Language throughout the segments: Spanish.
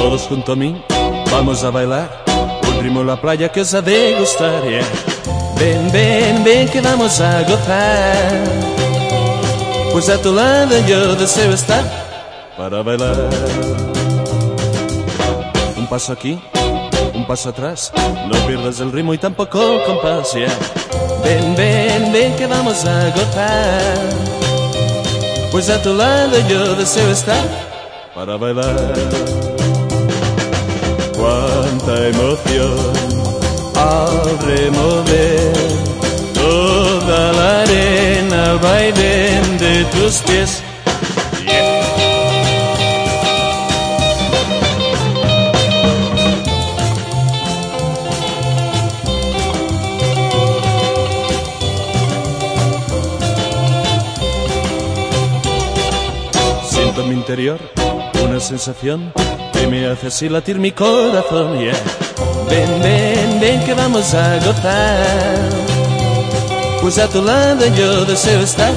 Todos junto a mí, vamos a bailar. Un ritmo la playa que os ha de gustar, yeah. Ven, ven, ven que vamos a gozar. Pues a tu lado yo deseo estar para bailar. Un paso aquí, un paso atrás. No pierdas el ritmo y tampoco el compás, yeah. Ven, ven, ven que vamos a gozar. Pues a tu lado yo deseo estar para bailar. Cuánta emoción al remover toda la arena al vaivén de tus pies. Siento en mi interior una sensación que me hace así latir mi corazón. yeah. Ven, ven, ven que vamos a gozar. Pues a tu lado yo deseo estar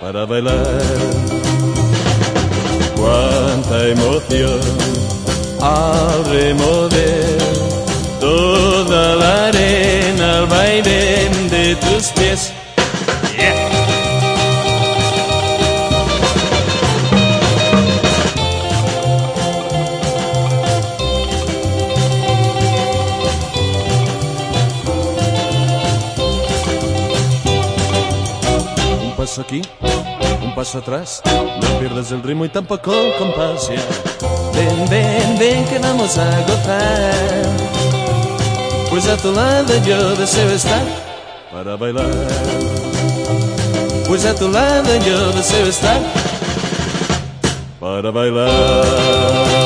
para bailar. Cuánta emoción al remover toda la arena al vaivén de tus pies. Paso aquí, un paso atrás. No pierdas el ritmo y tampoco el compás. yeah. Ven, ven, ven que vamos a gozar. Pues a tu lado yo deseo estar para bailar. Pues a tu lado yo deseo estar para bailar.